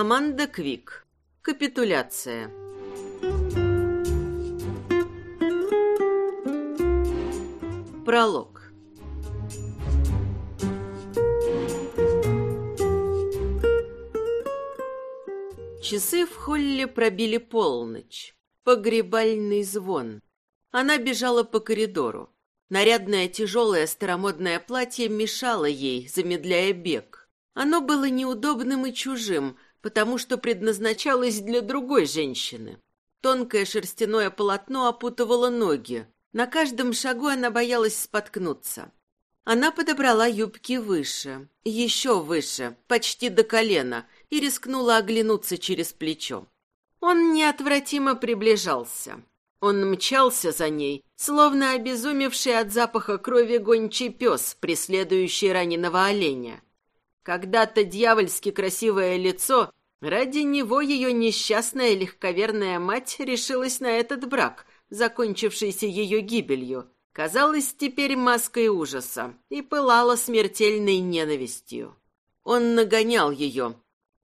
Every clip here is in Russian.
Аманда Квик. Капитуляция. Пролог. Часы в холле пробили полночь. Погребальный звон. Она бежала по коридору. Нарядное тяжелое старомодное платье мешало ей, замедляя бег. Оно было неудобным и чужим, потому что предназначалось для другой женщины. Тонкое шерстяное полотно опутывало ноги. На каждом шагу она боялась споткнуться. Она подобрала юбки выше, еще выше, почти до колена, и рискнула оглянуться через плечо. Он неотвратимо приближался. Он мчался за ней, словно обезумевший от запаха крови гончий пес, преследующий раненого оленя. Когда-то дьявольски красивое лицо, ради него ее несчастная легковерная мать решилась на этот брак, закончившийся ее гибелью, казалось теперь маской ужаса и пылала смертельной ненавистью. Он нагонял ее,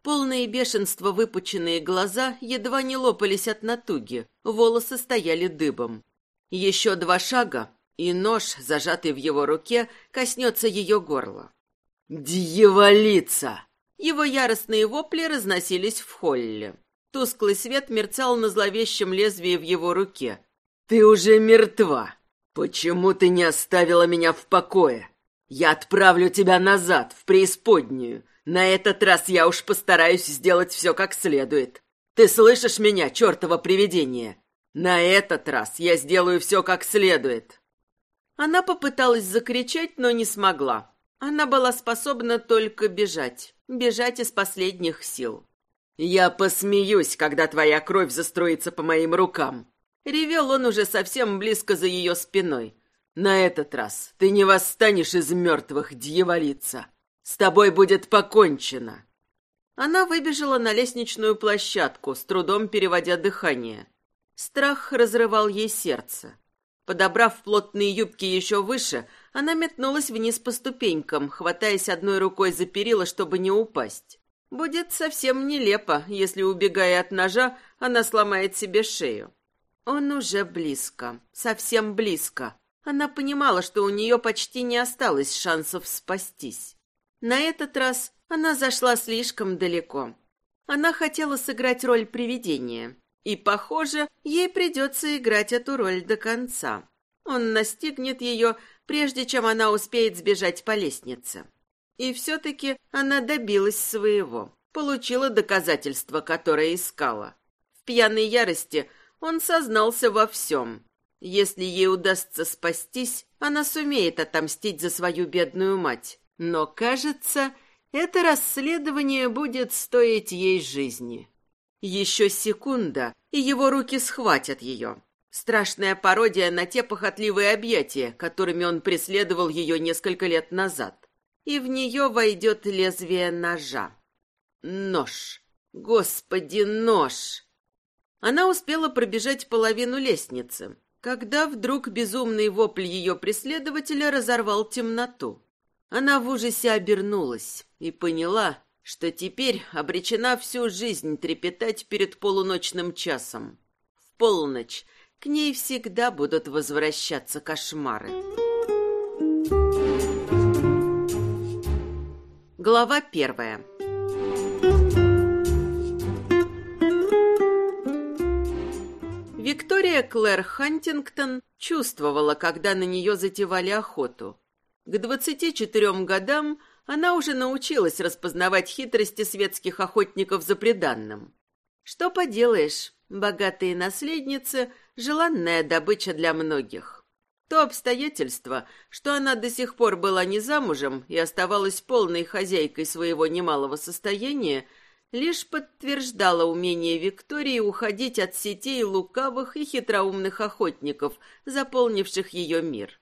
Полные бешенства выпученные глаза едва не лопались от натуги, волосы стояли дыбом. Еще два шага, и нож, зажатый в его руке, коснется ее горла. «Дьяволица!» Его яростные вопли разносились в холле. Тусклый свет мерцал на зловещем лезвии в его руке. «Ты уже мертва! Почему ты не оставила меня в покое? Я отправлю тебя назад, в преисподнюю, на этот раз я уж постараюсь сделать все как следует. Ты слышишь меня, чертово привидение? На этот раз я сделаю все как следует. Она попыталась закричать, но не смогла. Она была способна только бежать. Бежать из последних сил. «Я посмеюсь, когда твоя кровь застроится по моим рукам!» Ревел он уже совсем близко за ее спиной. «На этот раз ты не восстанешь из мертвых, дьяволица!» С тобой будет покончено. Она выбежала на лестничную площадку, с трудом переводя дыхание. Страх разрывал ей сердце. Подобрав плотные юбки еще выше, она метнулась вниз по ступенькам, хватаясь одной рукой за перила, чтобы не упасть. Будет совсем нелепо, если, убегая от ножа, она сломает себе шею. Он уже близко, совсем близко. Она понимала, что у нее почти не осталось шансов спастись. На этот раз она зашла слишком далеко. Она хотела сыграть роль привидения, и, похоже, ей придется играть эту роль до конца. Он настигнет ее, прежде чем она успеет сбежать по лестнице. И все-таки она добилась своего, получила доказательство, которое искала. В пьяной ярости он сознался во всем. Если ей удастся спастись, она сумеет отомстить за свою бедную мать. Но, кажется, это расследование будет стоить ей жизни. Еще секунда, и его руки схватят ее. Страшная пародия на те похотливые объятия, которыми он преследовал ее несколько лет назад. И в нее войдет лезвие ножа. Нож. Господи, нож! Она успела пробежать половину лестницы, когда вдруг безумный вопль ее преследователя разорвал темноту. Она в ужасе обернулась и поняла, что теперь обречена всю жизнь трепетать перед полуночным часом. В полночь к ней всегда будут возвращаться кошмары. Глава первая Виктория Клэр Хантингтон чувствовала, когда на нее затевали охоту. К двадцати четырем годам она уже научилась распознавать хитрости светских охотников за преданным. Что поделаешь, богатые наследницы – желанная добыча для многих. То обстоятельство, что она до сих пор была не замужем и оставалась полной хозяйкой своего немалого состояния, лишь подтверждало умение Виктории уходить от сетей лукавых и хитроумных охотников, заполнивших ее мир.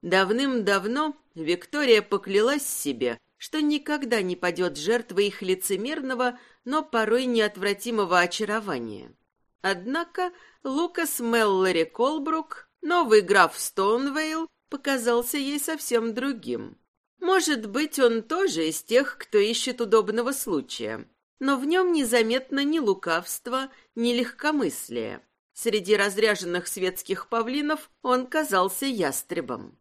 Давным-давно Виктория поклялась себе, что никогда не падет жертвой их лицемерного, но порой неотвратимого очарования. Однако Лукас Меллори Колбрук, новый граф Стоунвейл, показался ей совсем другим. Может быть, он тоже из тех, кто ищет удобного случая. но в нем незаметно ни лукавства, ни легкомыслия. Среди разряженных светских павлинов он казался ястребом.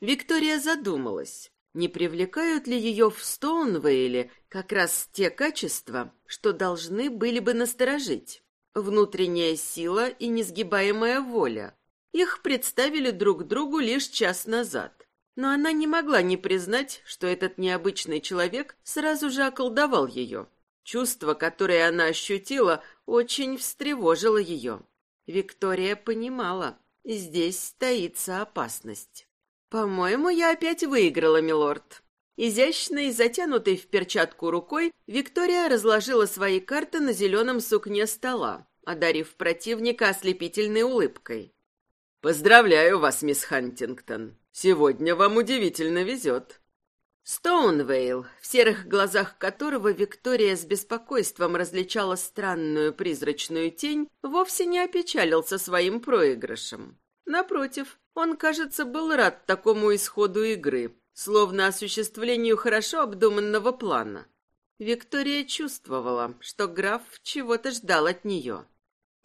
Виктория задумалась, не привлекают ли ее в Стоунвейле как раз те качества, что должны были бы насторожить. Внутренняя сила и несгибаемая воля. Их представили друг другу лишь час назад. Но она не могла не признать, что этот необычный человек сразу же околдовал ее. Чувство, которое она ощутила, очень встревожило ее. Виктория понимала, здесь таится опасность. «По-моему, я опять выиграла, милорд». Изящной, затянутой в перчатку рукой, Виктория разложила свои карты на зеленом сукне стола, одарив противника ослепительной улыбкой. «Поздравляю вас, мисс Хантингтон. Сегодня вам удивительно везет. Стоунвейл, в серых глазах которого Виктория с беспокойством различала странную призрачную тень, вовсе не опечалился своим проигрышем. Напротив, он, кажется, был рад такому исходу игры, словно осуществлению хорошо обдуманного плана. Виктория чувствовала, что граф чего-то ждал от нее.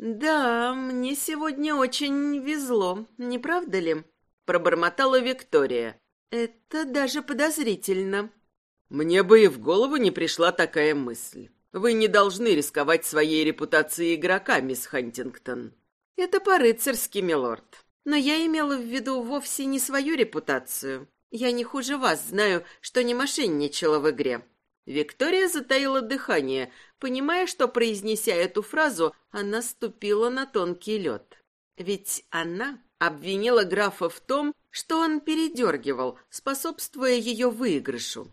«Да, мне сегодня очень везло, не правда ли?» — пробормотала Виктория, это даже подозрительно. Мне бы и в голову не пришла такая мысль. Вы не должны рисковать своей репутацией игрока, мисс Хантингтон. Это по-рыцарски, милорд. Но я имела в виду вовсе не свою репутацию. Я не хуже вас знаю, что не мошенничала в игре. Виктория затаила дыхание, понимая, что, произнеся эту фразу, она ступила на тонкий лед. Ведь она обвинила графа в том, что он передергивал, способствуя ее выигрышу.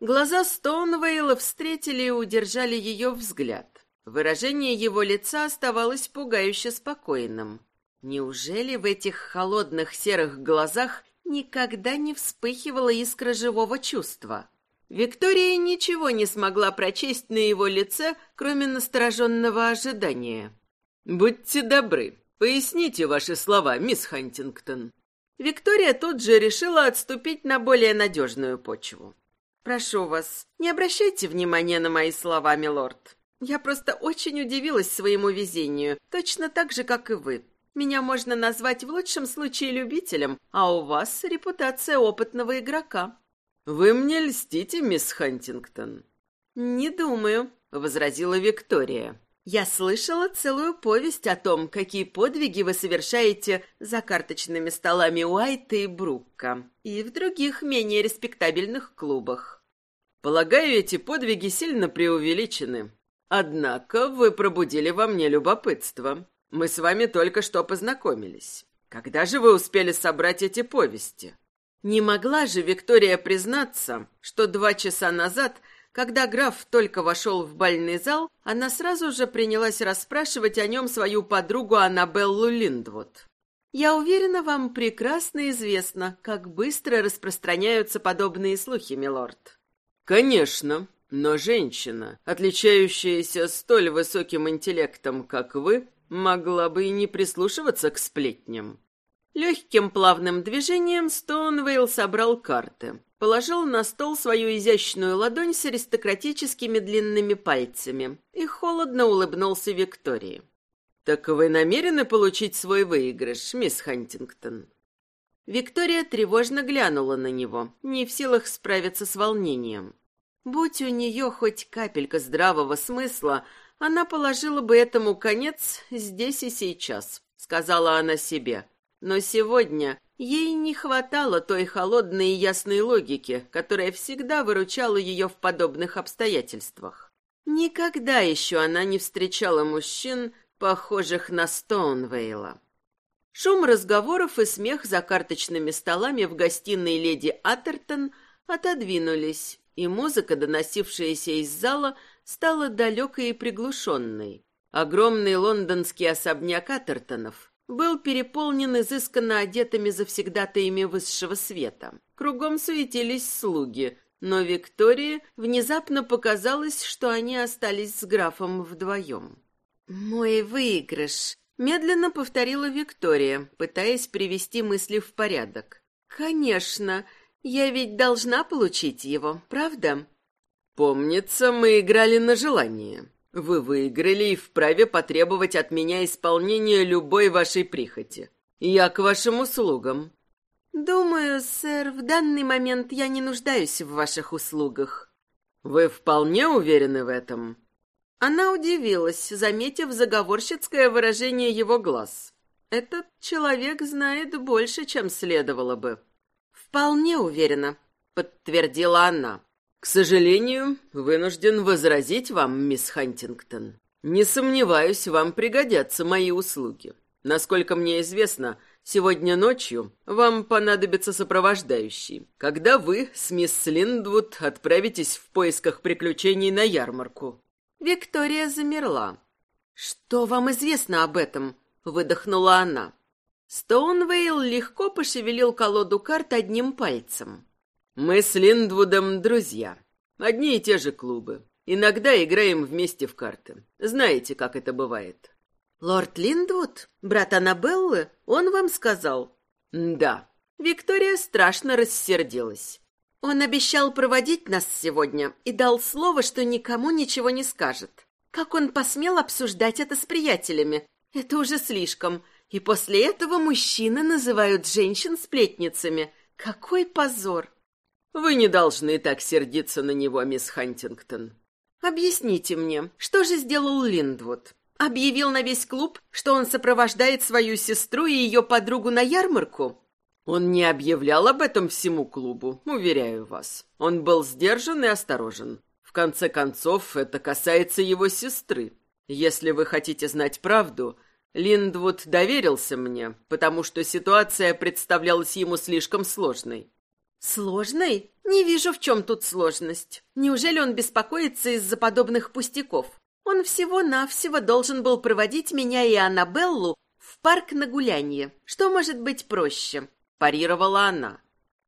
Глаза Стоунвейла встретили и удержали ее взгляд. Выражение его лица оставалось пугающе спокойным. Неужели в этих холодных серых глазах никогда не вспыхивала искра живого чувства? Виктория ничего не смогла прочесть на его лице, кроме настороженного ожидания. «Будьте добры, поясните ваши слова, мисс Хантингтон», Виктория тут же решила отступить на более надежную почву. «Прошу вас, не обращайте внимания на мои слова, милорд. Я просто очень удивилась своему везению, точно так же, как и вы. Меня можно назвать в лучшем случае любителем, а у вас репутация опытного игрока». «Вы мне льстите, мисс Хантингтон?» «Не думаю», — возразила Виктория. Я слышала целую повесть о том, какие подвиги вы совершаете за карточными столами Уайта и Брукка и в других менее респектабельных клубах. Полагаю, эти подвиги сильно преувеличены. Однако вы пробудили во мне любопытство. Мы с вами только что познакомились. Когда же вы успели собрать эти повести? Не могла же Виктория признаться, что два часа назад – когда граф только вошел в бальный зал, она сразу же принялась расспрашивать о нем свою подругу Аннабеллу Линдвуд. «Я уверена, вам прекрасно известно, как быстро распространяются подобные слухи, милорд». «Конечно, но женщина, отличающаяся столь высоким интеллектом, как вы, могла бы и не прислушиваться к сплетням». Легким плавным движением Стоунвейл собрал карты положил на стол свою изящную ладонь с аристократическими длинными пальцами и холодно улыбнулся Виктории. «Так вы намерены получить свой выигрыш, мисс Хантингтон?» Виктория тревожно глянула на него, не в силах справиться с волнением. Будь у нее хоть капелька здравого смысла, она положила бы этому конец здесь и сейчас, сказала она себе. Но сегодня Ей не хватало той холодной и ясной логики, которая всегда выручала ее в подобных обстоятельствах. Никогда еще она не встречала мужчин, похожих на Стоунвейла. Шум разговоров и смех за карточными столами в гостиной леди Атертон отодвинулись, и музыка, доносившаяся из зала, стала далекой и приглушенной. Огромный лондонский особняк Атертонов был переполнен изысканно одетыми завсегдатаями высшего света. Кругом суетились слуги, но Виктории внезапно показалось, что они остались с графом вдвоем. «Мой выигрыш», — медленно повторила Виктория, пытаясь привести мысли в порядок. «Конечно, я ведь должна получить его, правда?» Помнится, мы играли на желание. Вы выиграли и вправе потребовать от меня исполнения любой вашей прихоти. Я к вашим услугам. Думаю, сэр, в данный момент я не нуждаюсь в ваших услугах. Вы вполне уверены в этом? Она удивилась, заметив заговорщицкое выражение его глаз. Этот человек знает больше, чем следовало бы. Вполне уверена, подтвердила она. К сожалению, вынужден возразить вам, мисс Хантингтон. Не сомневаюсь, вам пригодятся мои услуги. Насколько мне известно, сегодня ночью вам понадобится сопровождающий, когда вы с мисс Линдвуд отправитесь в поисках приключений на ярмарку. Виктория замерла. «Что вам известно об этом?» — выдохнула она. Стоунвейл легко пошевелил колоду карт одним пальцем. Мы с Линдвудом друзья. Одни и те же клубы. Иногда играем вместе в карты. Знаете, как это бывает. Лорд Линдвуд, брат Аннабеллы, он вам сказал? Да. Виктория страшно рассердилась. Он обещал проводить нас сегодня и дал слово, что никому ничего не скажет. Как он посмел обсуждать это с приятелями? Это уже слишком. И после этого мужчины называют женщин сплетницами. Какой позор! Вы не должны так сердиться на него, мисс Хантингтон. Объясните мне, что же сделал Линдвуд? Объявил на весь клуб, что он сопровождает свою сестру и ее подругу на ярмарку? Он не объявлял об этом всему клубу, уверяю вас. Он был сдержан и осторожен. В конце концов, это касается его сестры. Если вы хотите знать правду, Линдвуд доверился мне, потому что ситуация представлялась ему слишком сложной. Сложной? Не вижу, в чем тут сложность. Неужели он беспокоится из-за подобных пустяков? Он всего-навсего должен был проводить меня и Аннабеллу в парк на гулянье. Что может быть проще? Парировала она.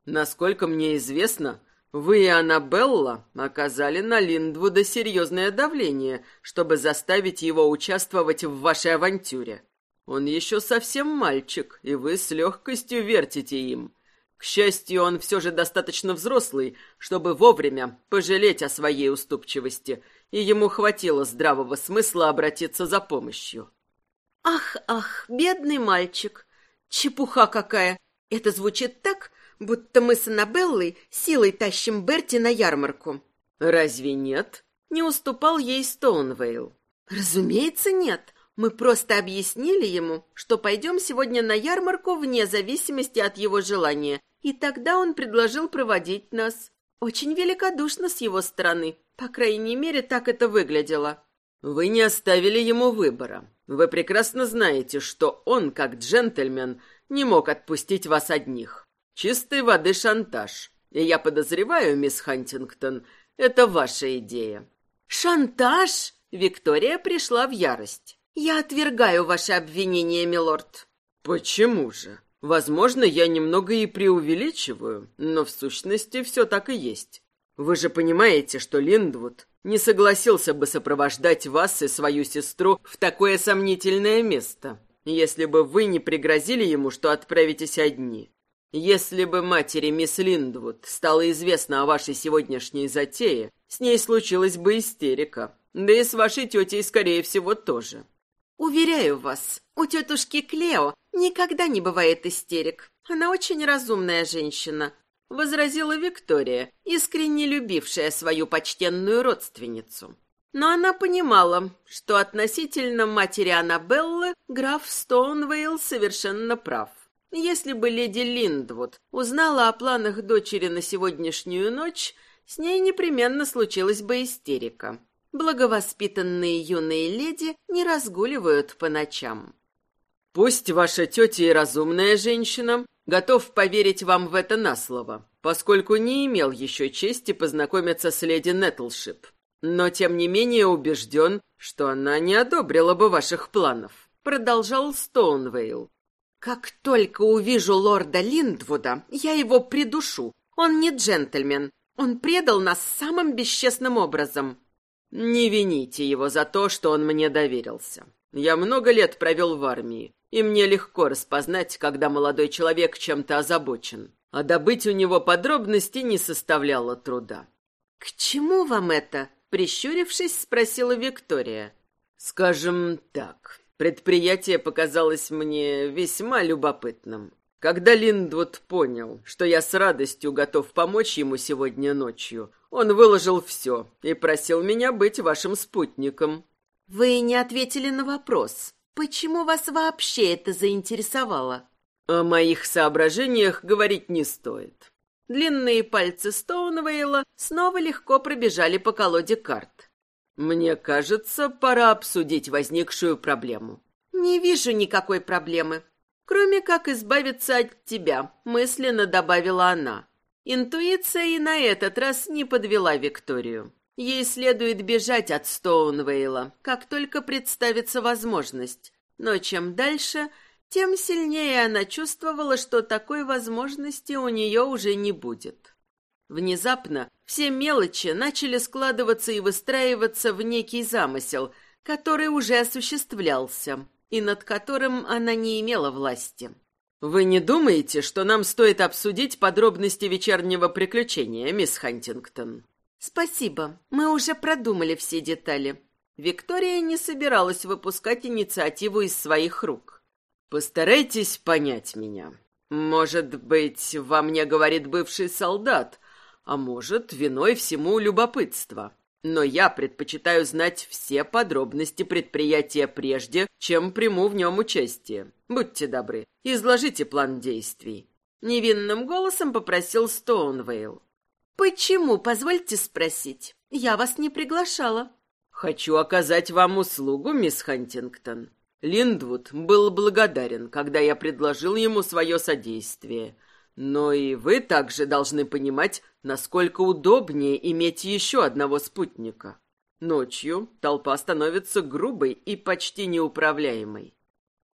Насколько мне известно, вы и Аннабелла оказали на Линдвуда серьезное давление, чтобы заставить его участвовать в вашей авантюре. Он еще совсем мальчик, и вы с легкостью вертите им. К счастью, он все же достаточно взрослый, чтобы вовремя пожалеть о своей уступчивости, и ему хватило здравого смысла обратиться за помощью. «Ах, ах, бедный мальчик! Чепуха какая! Это звучит так, будто мы с Аннабеллой силой тащим Берти на ярмарку». «Разве нет?» Не уступал ей Стоунвейл. «Разумеется, нет. Мы просто объяснили ему, что пойдем сегодня на ярмарку вне зависимости от его желания, и тогда он предложил проводить нас. Очень великодушно с его стороны. По крайней мере, так это выглядело. Вы не оставили ему выбора. Вы прекрасно знаете, что он, как джентльмен, не мог отпустить вас одних. Чистой воды шантаж. И я подозреваю, мисс Хантингтон, это ваша идея. Шантаж? Виктория пришла в ярость. Я отвергаю ваше обвинение, милорд. Почему же? Возможно, я немного и преувеличиваю, но в сущности все так и есть. Вы же понимаете, что Линдвуд не согласился бы сопровождать вас и свою сестру в такое сомнительное место, если бы вы не пригрозили ему, что отправитесь одни. Если бы матери мисс Линдвуд стало известно о вашей сегодняшней затее, с ней случилась бы истерика. Да и с вашей тетей, скорее всего, тоже. Уверяю вас, у тетушки Клео никогда не бывает истерик. Она очень разумная женщина, возразила Виктория, искренне любившая свою почтенную родственницу. Но она понимала, что относительно матери Аннабеллы граф Стоунвейл совершенно прав. Если бы леди Линдвуд узнала о планах дочери на сегодняшнюю ночь, с ней непременно случилась бы истерика. Благовоспитанные юные леди не разгуливают по ночам. Пусть ваша тетя и разумная женщина, готов поверить вам в это на слово, поскольку не имел еще чести познакомиться с леди Нетлшип. Но, тем не менее, убежден, что она не одобрила бы ваших планов. Продолжал Стоунвейл. «Как только увижу лорда Линдвуда, я его придушу. Он не джентльмен. Он предал нас самым бесчестным образом. Не вините его за то, что он мне доверился. Я много лет провел в армии, и мне легко распознать, когда молодой человек чем-то озабочен. А добыть у него подробности не составляло труда. «К чему вам это?» — прищурившись, спросила Виктория. «Скажем так, предприятие показалось мне весьма любопытным. Когда Линдвуд понял, что я с радостью готов помочь ему сегодня ночью, он выложил все и просил меня быть вашим спутником». «Вы не ответили на вопрос. Почему вас вообще это заинтересовало?» «О моих соображениях говорить не стоит». Длинные пальцы Стоунвейла снова легко пробежали по колоде карт. «Мне кажется, пора обсудить возникшую проблему». «Не вижу никакой проблемы», Кроме как избавиться от тебя, мысленно добавила она. Интуиция и на этот раз не подвела Викторию. Ей следует бежать от Стоунвейла, как только представится возможность. Но чем дальше, тем сильнее она чувствовала, что такой возможности у нее уже не будет. Внезапно все мелочи начали складываться и выстраиваться в некий замысел, который уже осуществлялся и над которым она не имела власти. «Вы не думаете, что нам стоит обсудить подробности вечернего приключения, мисс Хантингтон?» «Спасибо. Мы уже продумали все детали». Виктория не собиралась выпускать инициативу из своих рук. «Постарайтесь понять меня. Может быть, во мне говорит бывший солдат, а может, виной всему любопытство. Но я предпочитаю знать все подробности предприятия прежде, чем приму в нем участие. Будьте добры, изложите план действий». Невинным голосом попросил Стоунвейл. «Почему, позвольте спросить? Я вас не приглашала». «Хочу оказать вам услугу, мисс Хантингтон. Линдвуд был благодарен, когда я предложил ему свое содействие. Но и вы также должны понимать, насколько удобнее иметь еще одного спутника. Ночью толпа становится грубой и почти неуправляемой.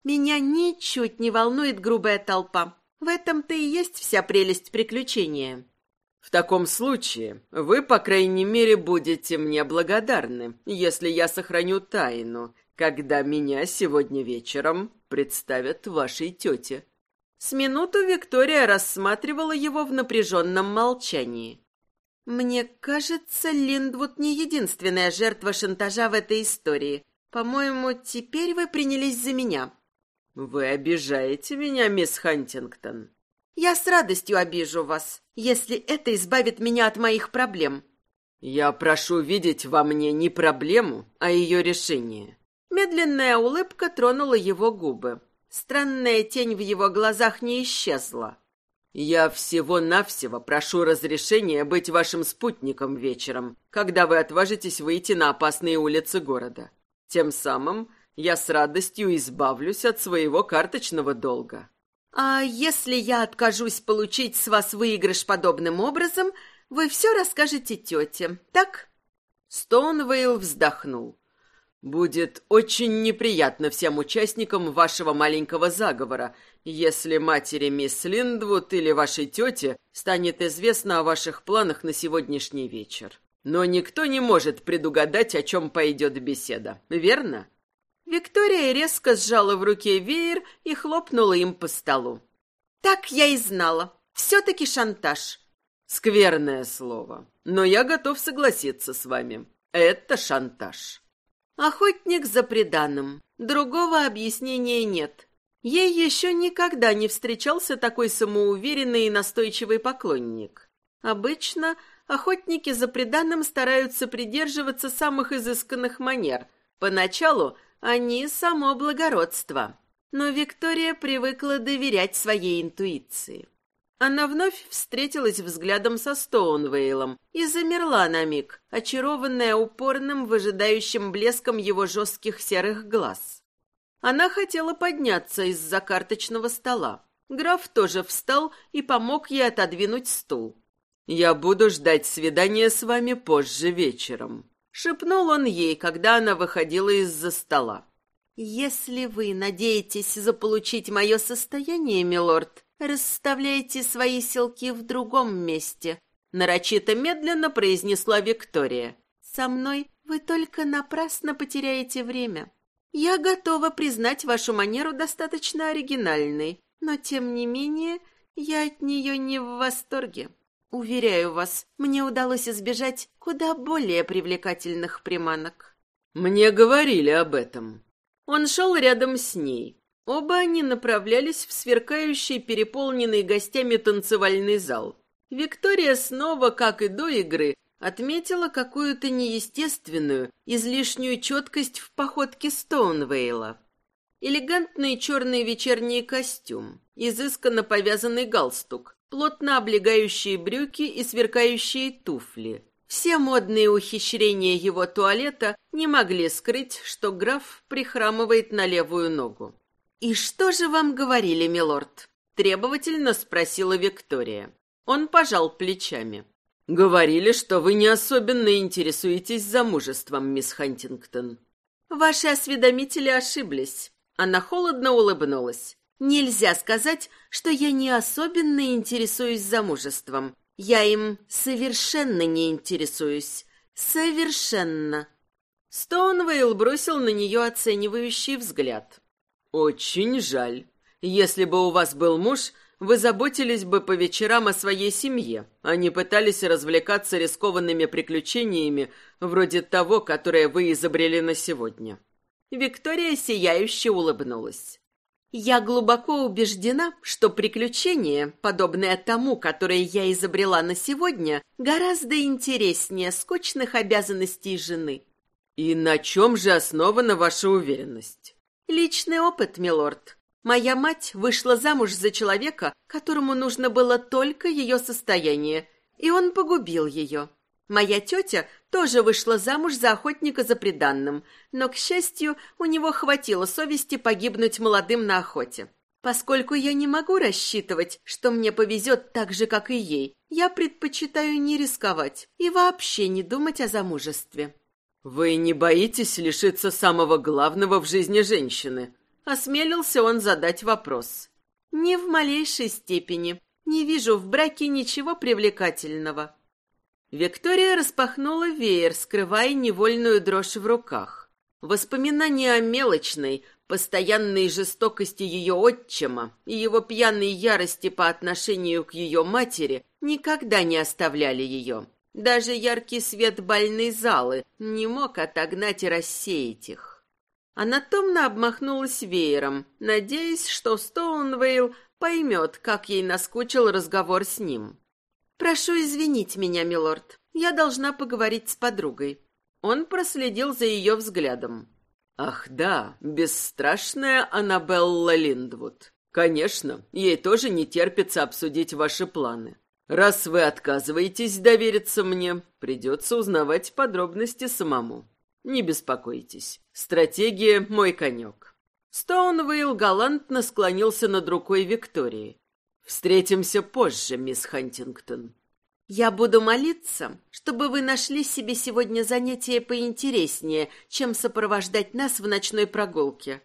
Меня ничуть не волнует грубая толпа. В этом-то и есть вся прелесть приключения. В таком случае вы, по крайней мере, будете мне благодарны, если я сохраню тайну, когда меня сегодня вечером представят вашей тете. С минуту Виктория рассматривала его в напряженном молчании. «Мне кажется, Линдвуд не единственная жертва шантажа в этой истории. По-моему, теперь вы принялись за меня». «Вы обижаете меня, мисс Хантингтон?» «Я с радостью обижу вас, если это избавит меня от моих проблем». «Я прошу видеть во мне не проблему, а ее решение». Медленная улыбка тронула его губы. Странная тень в его глазах не исчезла. «Я всего-навсего прошу разрешения быть вашим спутником вечером, когда вы отважитесь выйти на опасные улицы города. Тем самым я с радостью избавлюсь от своего карточного долга». «А если я откажусь получить с вас выигрыш подобным образом, вы все расскажете тете, так?» Стоунвейл вздохнул. Будет очень неприятно всем участникам вашего маленького заговора, если матери мисс Линдвуд или вашей тете станет известно о ваших планах на сегодняшний вечер. Но никто не может предугадать, о чем пойдет беседа, верно?» Виктория резко сжала в руке веер и хлопнула им по столу. «Так я и знала. Все-таки шантаж». «Скверное слово. Но я готов согласиться с вами. Это шантаж». Охотник за преданным. Другого объяснения нет. Ей еще никогда не встречался такой самоуверенный и настойчивый поклонник. Обычно охотники за преданным стараются придерживаться самых изысканных манер. Поначалу они само благородство. Но Виктория привыкла доверять своей интуиции. Она вновь встретилась взглядом со Стоунвейлом и замерла на миг, очарованная упорным, выжидающим блеском его жестких серых глаз. Она хотела подняться из-за карточного стола. Граф тоже встал и помог ей отодвинуть стул. «Я буду ждать свидания с вами позже вечером», — шепнул он ей, когда она выходила из-за стола. «Если вы надеетесь заполучить мое состояние, милорд, «Расставляйте свои селки в другом месте», — нарочито медленно произнесла Виктория. «Со мной вы только напрасно потеряете время. Я готова признать вашу манеру достаточно оригинальной, но, тем не менее, я от нее не в восторге». Уверяю вас, мне удалось избежать куда более привлекательных приманок. Мне говорили об этом. Он шел рядом с ней. Оба они направлялись в сверкающий, переполненный гостями танцевальный зал. Виктория снова, как и до игры, отметила какую-то неестественную, излишнюю четкость в походке Стоунвейла. Элегантный черный вечерний костюм, изысканно повязанный галстук, плотно облегающие брюки и сверкающие туфли. Все модные ухищрения его туалета не могли скрыть, что граф прихрамывает на левую ногу. «И что же вам говорили, милорд?» – требовательно спросила Виктория. Он пожал плечами. «Говорили, что вы не особенно интересуетесь замужеством, мисс Хантингтон». «Ваши осведомители ошиблись». Она холодно улыбнулась. «Нельзя сказать, что я не особенно интересуюсь замужеством. Я им совершенно не интересуюсь. Совершенно». Стоунвейл бросил на нее оценивающий взгляд. «Очень жаль. Если бы у вас был муж, вы заботились бы по вечерам о своей семье, а не пытались развлекаться рискованными приключениями, вроде того, которое вы изобрели на сегодня». Виктория сияюще улыбнулась. «Я глубоко убеждена, что приключение, подобное тому, которое я изобрела на сегодня, гораздо интереснее скучных обязанностей жены». «И на чем же основана ваша уверенность?» «Личный опыт, милорд. Моя мать вышла замуж за человека, которому нужно было только ее состояние, и он погубил ее. Моя тетя тоже вышла замуж за охотника за приданным, но, к счастью, у него хватило совести погибнуть молодым на охоте. Поскольку я не могу рассчитывать, что мне повезет так же, как и ей, я предпочитаю не рисковать и вообще не думать о замужестве. «Вы не боитесь лишиться самого главного в жизни женщины?» Осмелился он задать вопрос. «Не в малейшей степени. Не вижу в браке ничего привлекательного». Виктория распахнула веер, скрывая невольную дрожь в руках. Воспоминания о мелочной, постоянной жестокости ее отчима и его пьяной ярости по отношению к ее матери никогда не оставляли ее. Даже яркий свет бальной залы не мог отогнать и рассеять их. Она томно обмахнулась веером, надеясь, что Стоунвейл поймет, как ей наскучил разговор с ним. «Прошу извинить меня, милорд. Я должна поговорить с подругой». Он проследил за ее взглядом. «Ах да, бесстрашная Аннабелла Линдвуд. Конечно, ей тоже не терпится обсудить ваши планы. Раз вы отказываетесь довериться мне, придется узнавать подробности самому. Не беспокойтесь. Стратегия — мой конек. Стоунвейл галантно склонился над рукой Виктории. «Встретимся позже, мисс Хантингтон». «Я буду молиться, чтобы вы нашли себе сегодня занятие поинтереснее, чем сопровождать нас в ночной прогулке».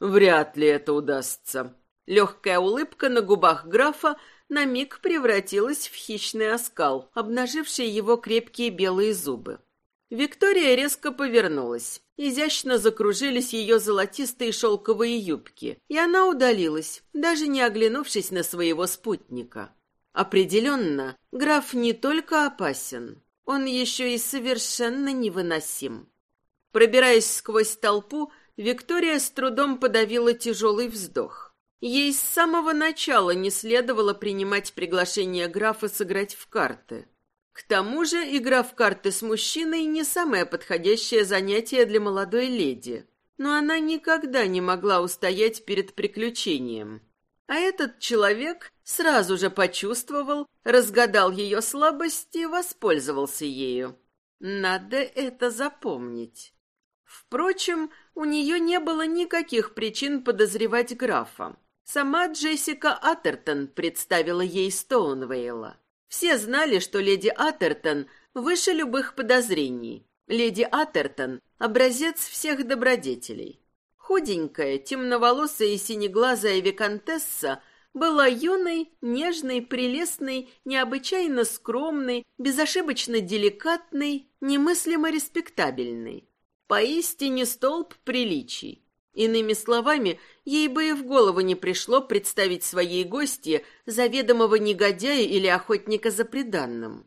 «Вряд ли это удастся». Легкая улыбка на губах графа на миг превратилась в хищный оскал, обнаживший его крепкие белые зубы. Виктория резко повернулась. Изящно закружились ее золотистые шелковые юбки, и она удалилась, даже не оглянувшись на своего спутника. Определенно, граф не только опасен, он еще и совершенно невыносим. Пробираясь сквозь толпу, Виктория с трудом подавила тяжелый вздох. Ей с самого начала не следовало принимать приглашение графа сыграть в карты. К тому же игра в карты с мужчиной не самое подходящее занятие для молодой леди, но она никогда не могла устоять перед приключением. А этот человек сразу же почувствовал, разгадал ее слабости и воспользовался ею. Надо это запомнить. Впрочем, у нее не было никаких причин подозревать графа. Сама Джессика Атертон представила ей Стоунвейла. Все знали, что леди Атертон выше любых подозрений. Леди Атертон – образец всех добродетелей. Худенькая, темноволосая и синеглазая виконтесса была юной, нежной, прелестной, необычайно скромной, безошибочно деликатной, немыслимо респектабельной. Поистине столб приличий. Иными словами, ей бы и в голову не пришло представить своей гости заведомого негодяя или охотника за преданным.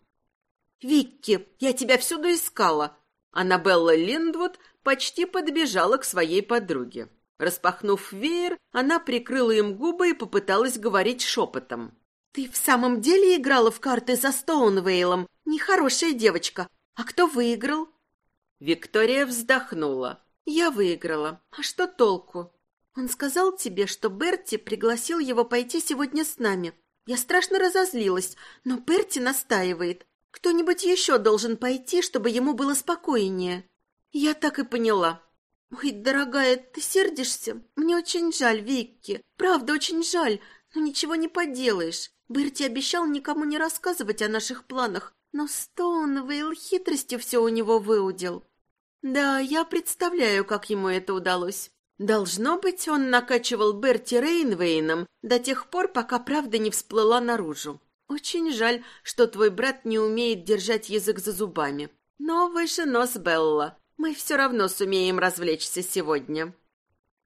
«Викки, я тебя всюду искала!» Аннабелла Линдвуд почти подбежала к своей подруге. Распахнув веер, она прикрыла им губы и попыталась говорить шепотом. «Ты в самом деле играла в карты за Стоунвейлом? Нехорошая девочка. А кто выиграл?» Виктория вздохнула. «Я выиграла. А что толку? Он сказал тебе, что Берти пригласил его пойти сегодня с нами. Я страшно разозлилась, но Берти настаивает. Кто-нибудь еще должен пойти, чтобы ему было спокойнее». Я так и поняла. «Ой, дорогая, ты сердишься? Мне очень жаль, Викки. Правда, очень жаль, но ничего не поделаешь. Берти обещал никому не рассказывать о наших планах, но Стоунвейл хитростью все у него выудил. Да, я представляю, как ему это удалось. Должно быть, он накачивал Берти Рейнвейном до тех пор, пока правда не всплыла наружу. Очень жаль, что твой брат не умеет держать язык за зубами. Но выше нос, Белла. Мы все равно сумеем развлечься сегодня.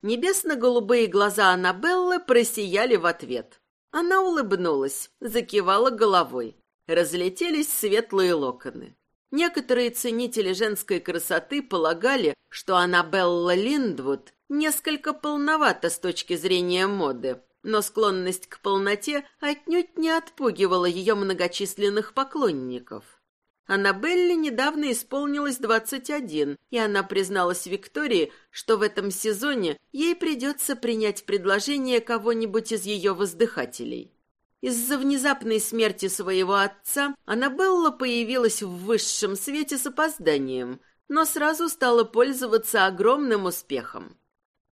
Небесно-голубые глаза Аннабеллы просияли в ответ. Она улыбнулась, закивала головой. Разлетелись светлые локоны. Некоторые ценители женской красоты полагали, что Аннабелла Линдвуд несколько полновата с точки зрения моды, но склонность к полноте отнюдь не отпугивала ее многочисленных поклонников. Аннабелле недавно исполнилось 21, и она призналась Виктории, что в этом сезоне ей придется принять предложение кого-нибудь из ее воздыхателей. Из-за внезапной смерти своего отца Аннабелла появилась в высшем свете с опозданием, но сразу стала пользоваться огромным успехом.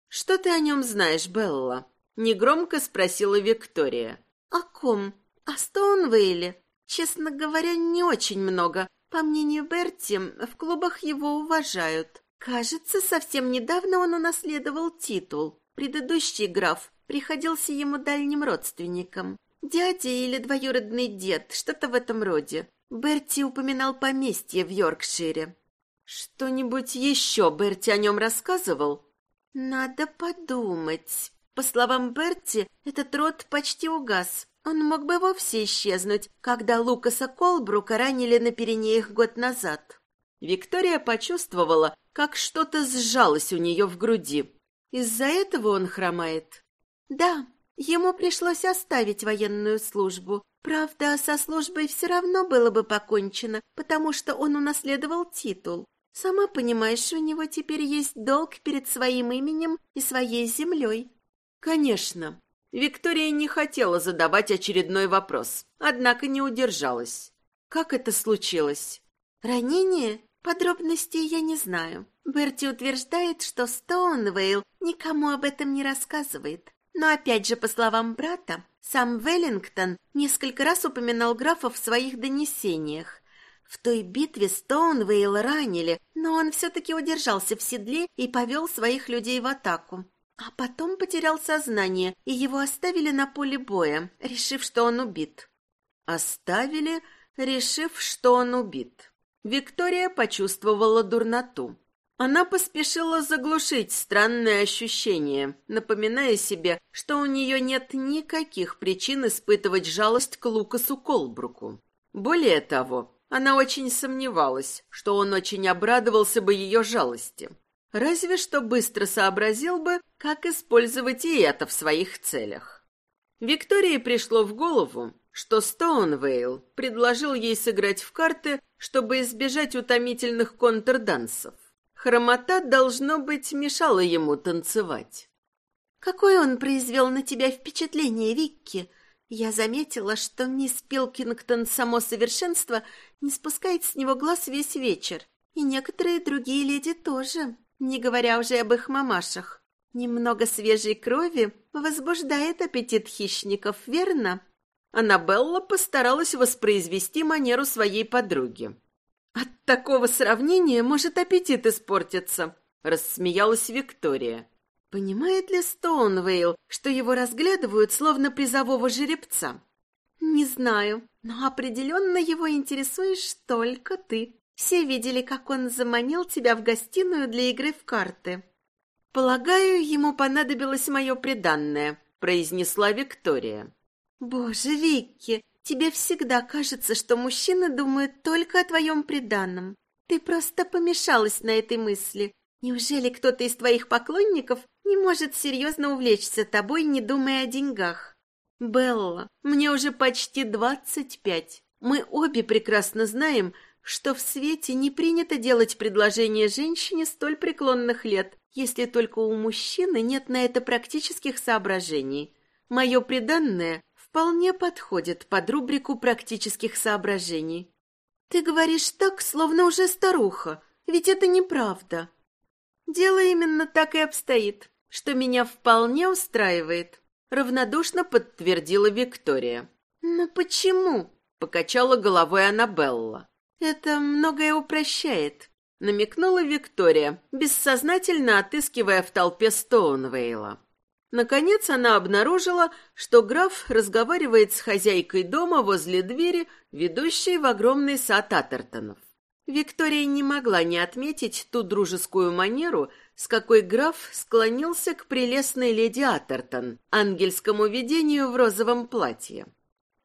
«Что ты о нем знаешь, Белла?» — негромко спросила Виктория. «О ком? О Стоунвейле? Честно говоря, не очень много. По мнению Берти, в клубах его уважают. Кажется, совсем недавно он унаследовал титул. Предыдущий граф приходился ему дальним родственником. Дядя или двоюродный дед, что-то в этом роде. Берти упоминал поместье в Йоркшире. Что-нибудь еще Берти о нем рассказывал? Надо подумать. По словам Берти, этот род почти угас. Он мог бы вовсе исчезнуть, когда Лукаса Колбрука ранили на Пиренеях год назад. Виктория почувствовала, как что-то сжалось у нее в груди. Из-за этого он хромает? Да, Ему пришлось оставить военную службу. Правда, со службой все равно было бы покончено, потому что он унаследовал титул. Сама понимаешь, у него теперь есть долг перед своим именем и своей землей. Конечно. Виктория не хотела задавать очередной вопрос, однако не удержалась. Как это случилось? Ранение? Подробностей я не знаю. Берти утверждает, что Стоунвейл никому об этом не рассказывает. Но опять же, по словам брата, сам Веллингтон несколько раз упоминал графа в своих донесениях. В той битве Стоунвейл ранили, но он все-таки удержался в седле и повел своих людей в атаку. А потом потерял сознание, и его оставили на поле боя, решив, что он убит. Оставили, решив, что он убит. Виктория почувствовала дурноту. Она поспешила заглушить странное ощущение, напоминая себе, что у нее нет никаких причин испытывать жалость к Лукасу Колбруку. Более того, она очень сомневалась, что он очень обрадовался бы ее жалости. Разве что быстро сообразил бы, как использовать и это в своих целях. Виктории пришло в голову, что Стоунвейл предложил ей сыграть в карты, чтобы избежать утомительных контрдансов. Хромота, должно быть, мешала ему танцевать. «Какое он произвел на тебя впечатление, Викки?» Я заметила, что мисс Пилкингтон само совершенство не спускает с него глаз весь вечер. И некоторые другие леди тоже, не говоря уже об их мамашах. Немного свежей крови возбуждает аппетит хищников, верно? Аннабелла постаралась воспроизвести манеру своей подруги. «От такого сравнения может аппетит испортиться», — рассмеялась Виктория. «Понимает ли Стоунвейл, что его разглядывают словно призового жеребца?» «Не знаю, но определенно его интересуешь только ты. Все видели, как он заманил тебя в гостиную для игры в карты». «Полагаю, ему понадобилось мое преданное», — произнесла Виктория. «Боже, Викки, тебе всегда кажется, что мужчины думают только о твоем преданном. Ты просто помешалась на этой мысли. Неужели кто-то из твоих поклонников не может серьезно увлечься тобой, не думая о деньгах? Белла, мне уже почти двадцать пять. Мы обе прекрасно знаем, что в свете не принято делать предложение женщине столь преклонных лет, если только у мужчины нет на это практических соображений. Мое преданное вполне подходит под рубрику практических соображений. Ты говоришь так, словно уже старуха, ведь это неправда. Дело именно так и обстоит, что меня вполне устраивает, равнодушно подтвердила Виктория. Но почему? Покачала головой Аннабелла. Это многое упрощает, намекнула Виктория, бессознательно отыскивая в толпе Стоунвейла. Наконец она обнаружила, что граф разговаривает с хозяйкой дома возле двери, ведущей в огромный сад Атертонов. Виктория не могла не отметить ту дружескую манеру, с какой граф склонился к прелестной леди Атертон, ангельскому видению в розовом платье.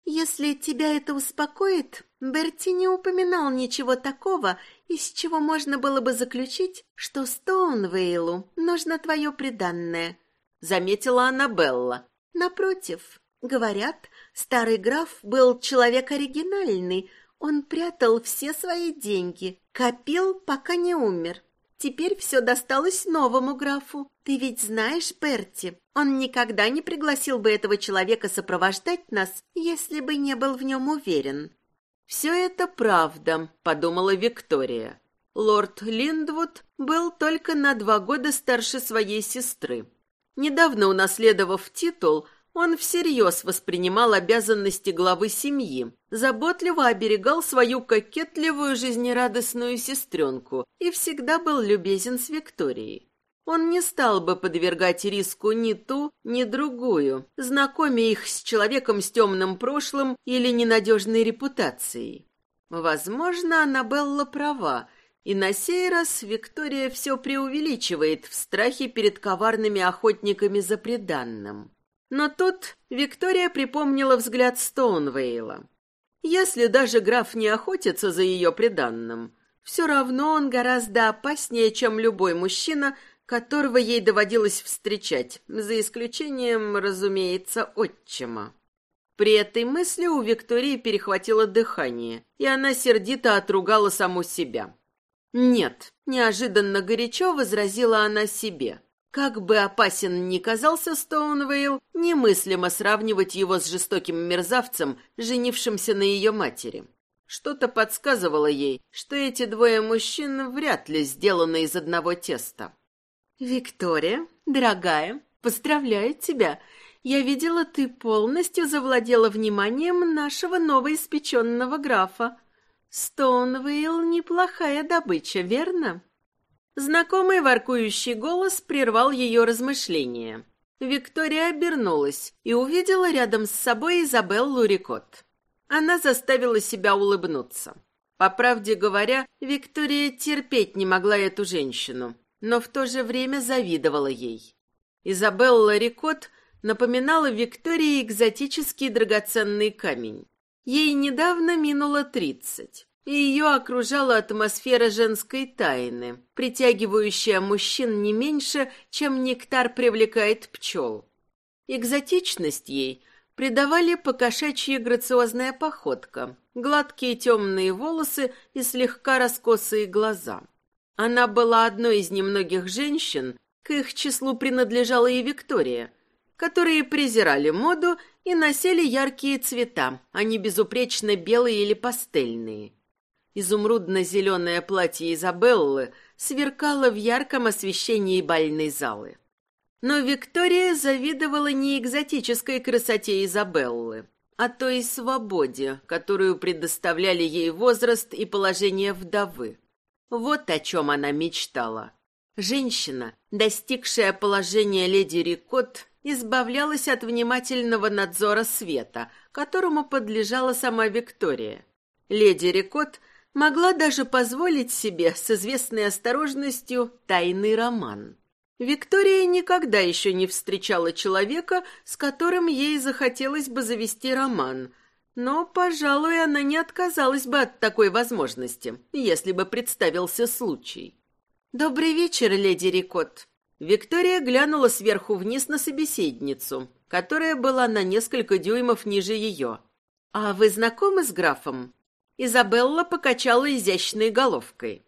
«Если тебя это успокоит, Берти не упоминал ничего такого, из чего можно было бы заключить, что Стоунвейлу нужно твое преданное», — заметила Аннабелла. «Напротив, говорят, старый граф был человек оригинальный, он прятал все свои деньги, копил, пока не умер. Теперь все досталось новому графу. Ты ведь знаешь Берти, он никогда не пригласил бы этого человека сопровождать нас, если бы не был в нем уверен. «Все это правда», — подумала Виктория. Лорд Линдвуд был только на два года старше своей сестры. Недавно унаследовав титул, он всерьез воспринимал обязанности главы семьи, заботливо оберегал свою кокетливую жизнерадостную сестренку и всегда был любезен с Викторией. Он не стал бы подвергать риску ни ту, ни другую, знакомя их с человеком с темным прошлым или ненадежной репутацией. Возможно, Аннабелла права, и на сей раз Виктория все преувеличивает в страхе перед коварными охотниками за преданным. Но тут Виктория припомнила взгляд Стоунвейла. Если даже граф не охотится за ее преданным, все равно он гораздо опаснее, чем любой мужчина, которого ей доводилось встречать, за исключением, разумеется, отчима. При этой мысли у Виктории перехватило дыхание, и она сердито отругала саму себя. «Нет», — неожиданно горячо возразила она себе. Как бы опасен ни казался Стоунвейл, немыслимо сравнивать его с жестоким мерзавцем, женившимся на ее матери. Что-то подсказывало ей, что эти двое мужчин вряд ли сделаны из одного теста. «Виктория, дорогая, поздравляю тебя. Я видела, ты полностью завладела вниманием нашего новоиспеченного графа. Стоунвейл — неплохая добыча, верно?» Знакомый воркующий голос прервал ее размышления. Виктория обернулась и увидела рядом с собой Изабеллу Рикот. Она заставила себя улыбнуться. По правде говоря, Виктория терпеть не могла эту женщину, но в то же время завидовала ей. Изабелла Рикот напоминала Виктории экзотический драгоценный камень. Ей недавно минуло тридцать и ее окружала атмосфера женской тайны, притягивающая мужчин не меньше, чем нектар привлекает пчел. Экзотичность ей придавали покошачья грациозная походка, гладкие темные волосы и слегка раскосые глаза. Она была одной из немногих женщин, к их числу принадлежала и Виктория, которые презирали моду и носили яркие цвета, а не безупречно белые или пастельные. Изумрудно-зеленое платье Изабеллы сверкало в ярком освещении бальной залы. Но Виктория завидовала не экзотической красоте Изабеллы, а той свободе, которую предоставляли ей возраст и положение вдовы. Вот о чем она мечтала. Женщина, достигшая положения леди Рикот, избавлялась от внимательного надзора света, которому подлежала сама Виктория. Леди Рикот могла даже позволить себе с известной осторожностью тайный роман. Виктория никогда еще не встречала человека, с которым ей захотелось бы завести роман, но, пожалуй, она не отказалась бы от такой возможности, если бы представился случай. «Добрый вечер, леди Рикот». Виктория глянула сверху вниз на собеседницу, которая была на несколько дюймов ниже ее. «А вы знакомы с графом?» Изабелла покачала изящной головкой.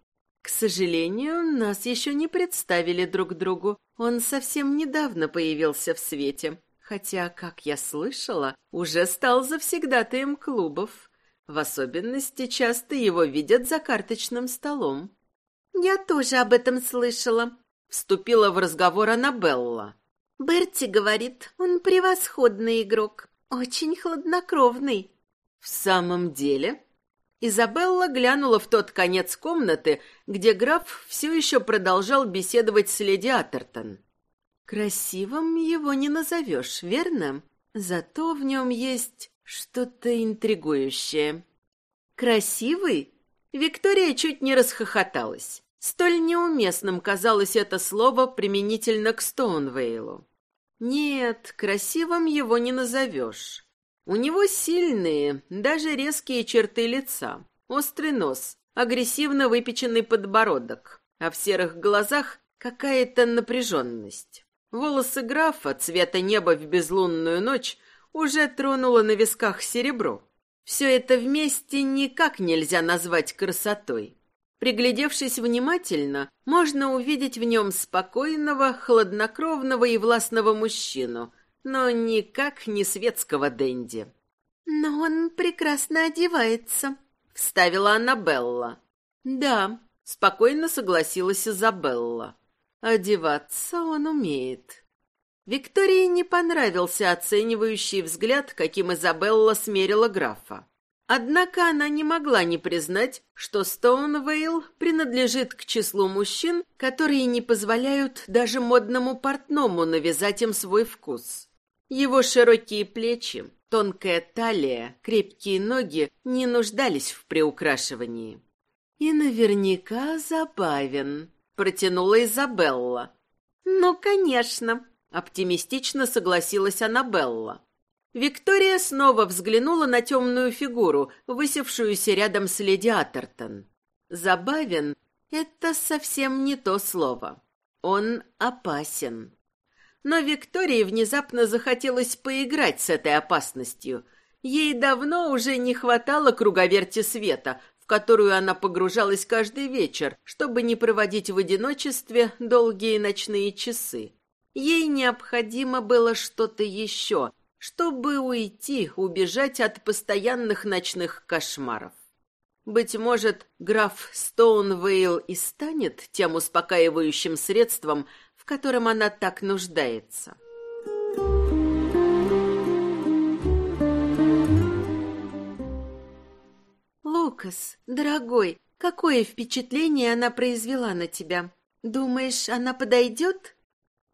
К сожалению, нас еще не представили друг другу. Он совсем недавно появился в свете. Хотя, как я слышала, уже стал завсегдатаем клубов. В особенности часто его видят за карточным столом. «Я тоже об этом слышала», — вступила в разговор Аннабелла. «Берти говорит, он превосходный игрок, очень хладнокровный». «В самом деле?» Изабелла глянула в тот конец комнаты, где граф все еще продолжал беседовать с леди Атертон. Красивым его не назовешь, верно? Зато в нем есть что-то интригующее. Красивый? Виктория чуть не расхохоталась. Столь неуместным казалось это слово применительно к Стоунвейлу. Нет, красивым его не назовешь. У него сильные, даже резкие черты лица, острый нос, агрессивно выпеченный подбородок, а в серых глазах какая-то напряженность. Волосы графа цвета неба в безлунную ночь уже тронуло на висках серебро. Все это вместе никак нельзя назвать красотой. Приглядевшись внимательно, можно увидеть в нем спокойного, хладнокровного и властного мужчину, но никак не светского денди. «Но он прекрасно одевается», — вставила Аннабелла. «Да», — спокойно согласилась Изабелла. «Одеваться он умеет». Виктории не понравился оценивающий взгляд, каким Изабелла смерила графа. Однако она не могла не признать, что Стоунвейл принадлежит к числу мужчин, которые не позволяют даже модному портному навязать им свой вкус. Его широкие плечи, тонкая талия, крепкие ноги не нуждались в приукрашивании. «И наверняка забавен», — протянула Изабелла. «Ну, конечно», — оптимистично согласилась Аннабелла. Виктория снова взглянула на темную фигуру, высевшуюся рядом с леди Атертон. «Забавен» — это совсем не то слово. Он опасен. Но Виктории внезапно захотелось поиграть с этой опасностью. Ей давно уже не хватало круговерти света, в которую она погружалась каждый вечер, чтобы не проводить в одиночестве долгие ночные часы. Ей необходимо было что-то еще, чтобы уйти, убежать от постоянных ночных кошмаров. Быть может, граф Стоунвейл и станет тем успокаивающим средством, котором она так нуждается. «Лукас, дорогой, какое впечатление она произвела на тебя? Думаешь, она подойдет?»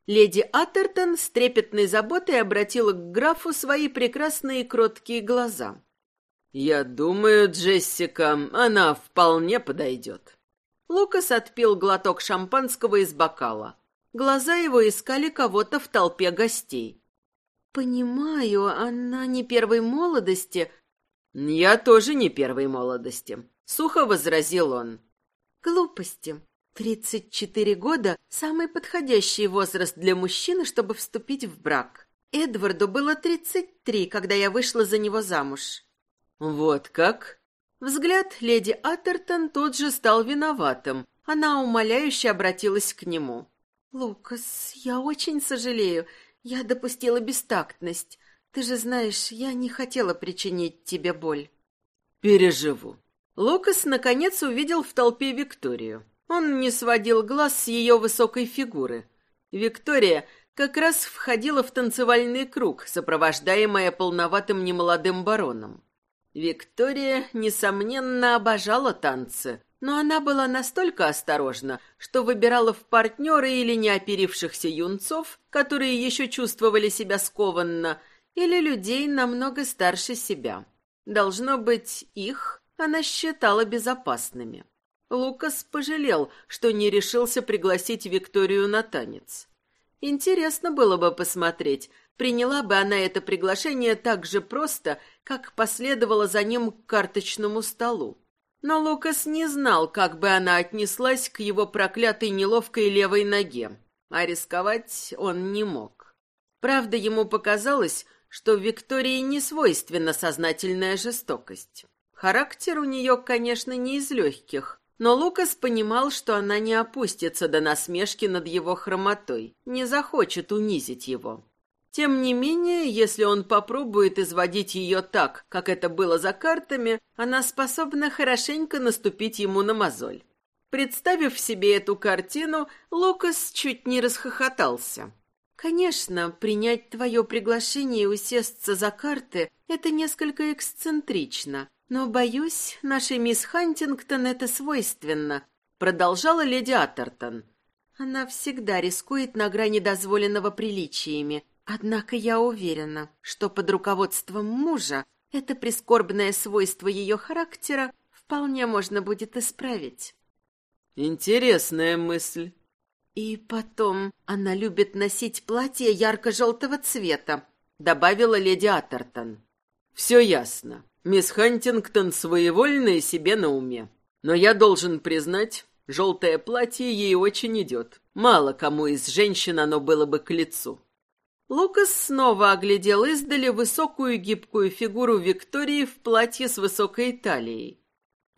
Леди Атертон с трепетной заботой обратила к графу свои прекрасные кроткие глаза. «Я думаю, Джессика, она вполне подойдет». Лукас отпил глоток шампанского из бокала. Глаза его искали кого-то в толпе гостей. «Понимаю, она не первой молодости». «Я тоже не первой молодости», — сухо возразил он. «Глупости. Тридцать четыре года — самый подходящий возраст для мужчины, чтобы вступить в брак. Эдварду было тридцать три, когда я вышла за него замуж». «Вот как?» Взгляд леди Атертон тут же стал виноватым. Она умоляюще обратилась к нему. «Лукас, я очень сожалею. Я допустила бестактность. Ты же знаешь, я не хотела причинить тебе боль». «Переживу». Лукас, наконец, увидел в толпе Викторию. Он не сводил глаз с ее высокой фигуры. Виктория как раз входила в танцевальный круг, сопровождаемая полноватым немолодым бароном. Виктория, несомненно, обожала танцы, но она была настолько осторожна, что выбирала в партнеры или неоперившихся юнцов, которые еще чувствовали себя скованно, или людей намного старше себя. Должно быть, их она считала безопасными. Лукас пожалел, что не решился пригласить Викторию на танец. Интересно было бы посмотреть, приняла бы она это приглашение так же просто, как последовала за ним к карточному столу. Но Лукас не знал, как бы она отнеслась к его проклятой неловкой левой ноге, а рисковать он не мог. Правда, ему показалось, что Виктории не свойственна сознательная жестокость. Характер у нее, конечно, не из легких, но Лукас понимал, что она не опустится до насмешки над его хромотой, не захочет унизить его. Тем не менее, если он попробует изводить ее так, как это было за картами, она способна хорошенько наступить ему на мозоль. Представив себе эту картину, Лукас чуть не расхохотался. «Конечно, принять твое приглашение и усесться за карты — это несколько эксцентрично, но, боюсь, нашей мисс Хантингтон это свойственно», — продолжала леди Атертон. «Она всегда рискует на грани дозволенного приличиями, Однако я уверена, что под руководством мужа это прискорбное свойство ее характера вполне можно будет исправить. Интересная мысль. И потом, она любит носить платье ярко-желтого цвета, добавила леди Атертон. Все ясно. Мисс Хантингтон своевольная себе на уме. Но я должен признать, желтое платье ей очень идет. Мало кому из женщин оно было бы к лицу. Лукас снова оглядел издали высокую гибкую фигуру Виктории в платье с высокой талией.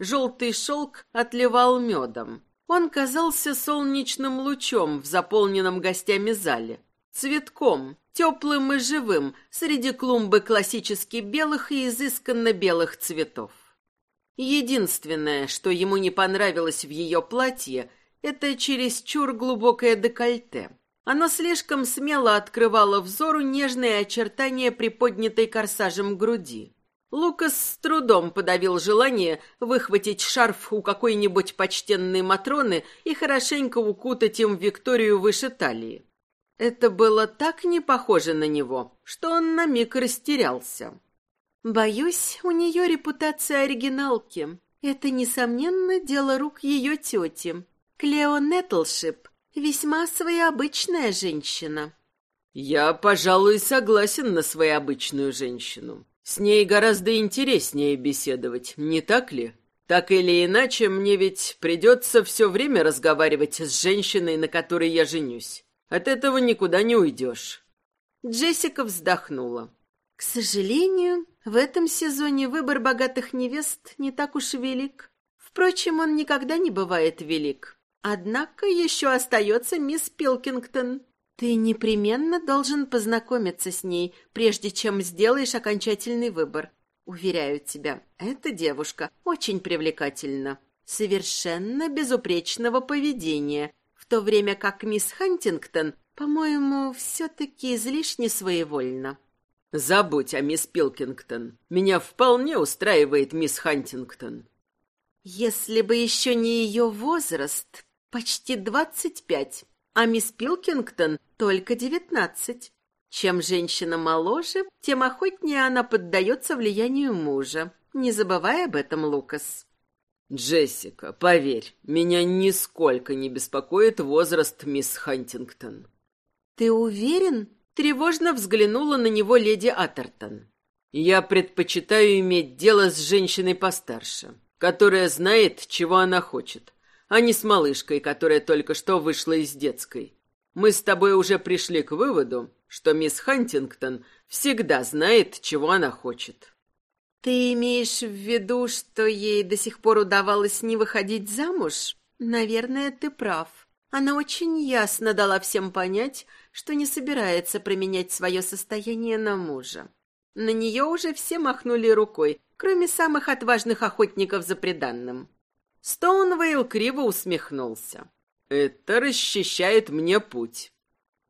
Желтый шелк отливал медом. Он казался солнечным лучом в заполненном гостями зале, цветком, теплым и живым, среди клумбы классически белых и изысканно белых цветов. Единственное, что ему не понравилось в ее платье, это чересчур глубокое декольте. Оно слишком смело открывало взору нежные очертания приподнятой корсажем груди. Лукас с трудом подавил желание выхватить шарф у какой-нибудь почтенной Матроны и хорошенько укутать им Викторию выше талии. Это было так не похоже на него, что он на миг растерялся. Боюсь, у нее репутация оригиналки. Это, несомненно, дело рук ее тети. Клео Нетлшип весьма своеобычная женщина. Я, пожалуй, согласен на своеобычную женщину. С ней гораздо интереснее беседовать, не так ли? Так или иначе, мне ведь придется все время разговаривать с женщиной, на которой я женюсь. От этого никуда не уйдешь. Джессика вздохнула. К сожалению, в этом сезоне выбор богатых невест не так уж велик. Впрочем, он никогда не бывает велик. Однако еще остается мисс Пилкингтон. Ты непременно должен познакомиться с ней, прежде чем сделаешь окончательный выбор. Уверяю тебя, эта девушка очень привлекательна. Совершенно безупречного поведения, в то время как мисс Хантингтон, по-моему, все-таки излишне своевольна. Забудь о мисс Пилкингтон. Меня вполне устраивает мисс Хантингтон. Если бы еще не ее возраст, Почти двадцать пять, а мисс Пилкингтон только девятнадцать. Чем женщина моложе, тем охотнее она поддается влиянию мужа. Не забывай об этом, Лукас. Джессика, поверь, меня нисколько не беспокоит возраст мисс Хантингтон. Ты уверен? Тревожно взглянула на него леди Атертон. Я предпочитаю иметь дело с женщиной постарше, которая знает, чего она хочет, а не с малышкой, которая только что вышла из детской. Мы с тобой уже пришли к выводу, что мисс Хантингтон всегда знает, чего она хочет. Ты имеешь в виду, что ей до сих пор удавалось не выходить замуж? Наверное, ты прав. Она очень ясно дала всем понять, что не собирается променять свое состояние на мужа. На нее уже все махнули рукой, кроме самых отважных охотников за преданным. Стоунвейл криво усмехнулся. «Это расчищает мне путь».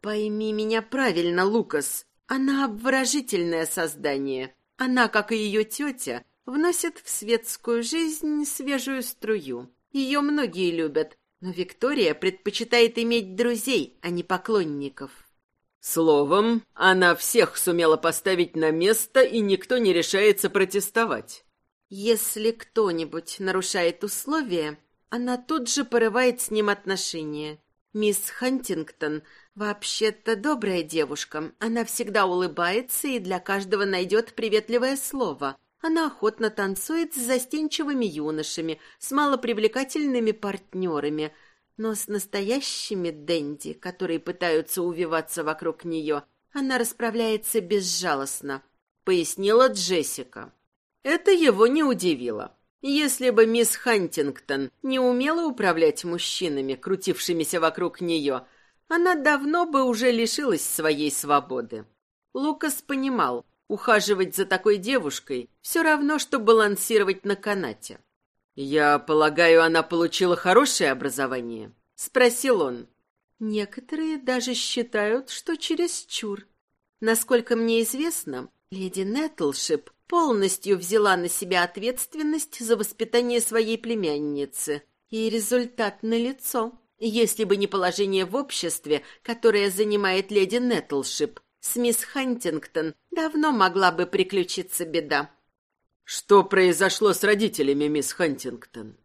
«Пойми меня правильно, Лукас. Она обворожительное создание. Она, как и ее тетя, вносит в светскую жизнь свежую струю. Ее многие любят, но Виктория предпочитает иметь друзей, а не поклонников». Словом, она всех сумела поставить на место, и никто не решается протестовать. Если кто-нибудь нарушает условия, она тут же порывает с ним отношения. Мисс Хантингтон вообще-то добрая девушка. Она всегда улыбается и для каждого найдет приветливое слово. Она охотно танцует с застенчивыми юношами, с малопривлекательными партнерами, но с настоящими денди, которые пытаются увиваться вокруг нее, она расправляется безжалостно, пояснила Джессика. Это его не удивило. Если бы мисс Хантингтон не умела управлять мужчинами, крутившимися вокруг нее, она давно бы уже лишилась своей свободы. Лукас понимал, ухаживать за такой девушкой все равно, что балансировать на канате. «Я полагаю, она получила хорошее образование?» — спросил он. «Некоторые даже считают, что чересчур. Насколько мне известно, леди Нетлшип полностью взяла на себя ответственность за воспитание своей племянницы. И результат налицо. Если бы не положение в обществе, которое занимает леди Нетлшип, с мисс Хантингтон давно могла бы приключиться беда. Что произошло с родителями мисс Хантингтон?